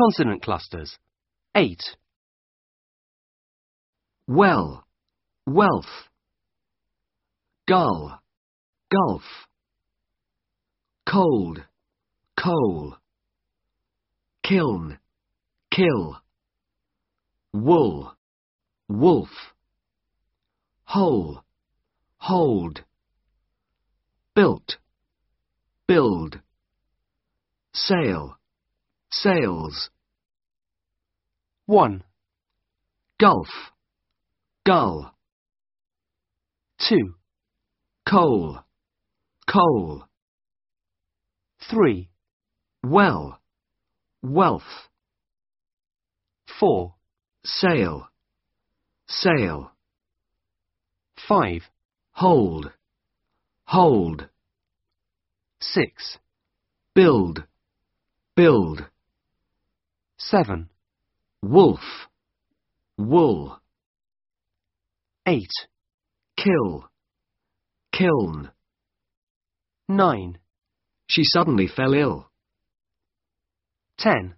Consonant clusters. 8. Well, wealth. Gull, gulf. Cold, coal. Kiln, kill. Wool, wolf. Hole, hold. Built, build. Sail, sails. 1, Gulf, gull. 2, Coal, coal. 3, Well, wealth. 4, Sail, sail. 5, Hold, hold. 6, Build, build. 7, Wolf, wool. 8, Kill, kiln. 9, She suddenly fell ill. 10,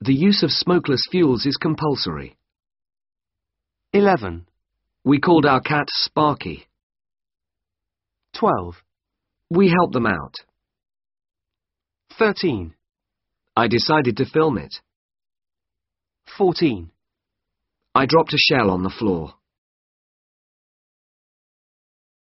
The use of smokeless fuels is compulsory. 11, We called our cat Sparky. 12, We helped them out. 13, I decided to film it. 14. I dropped a shell on the floor.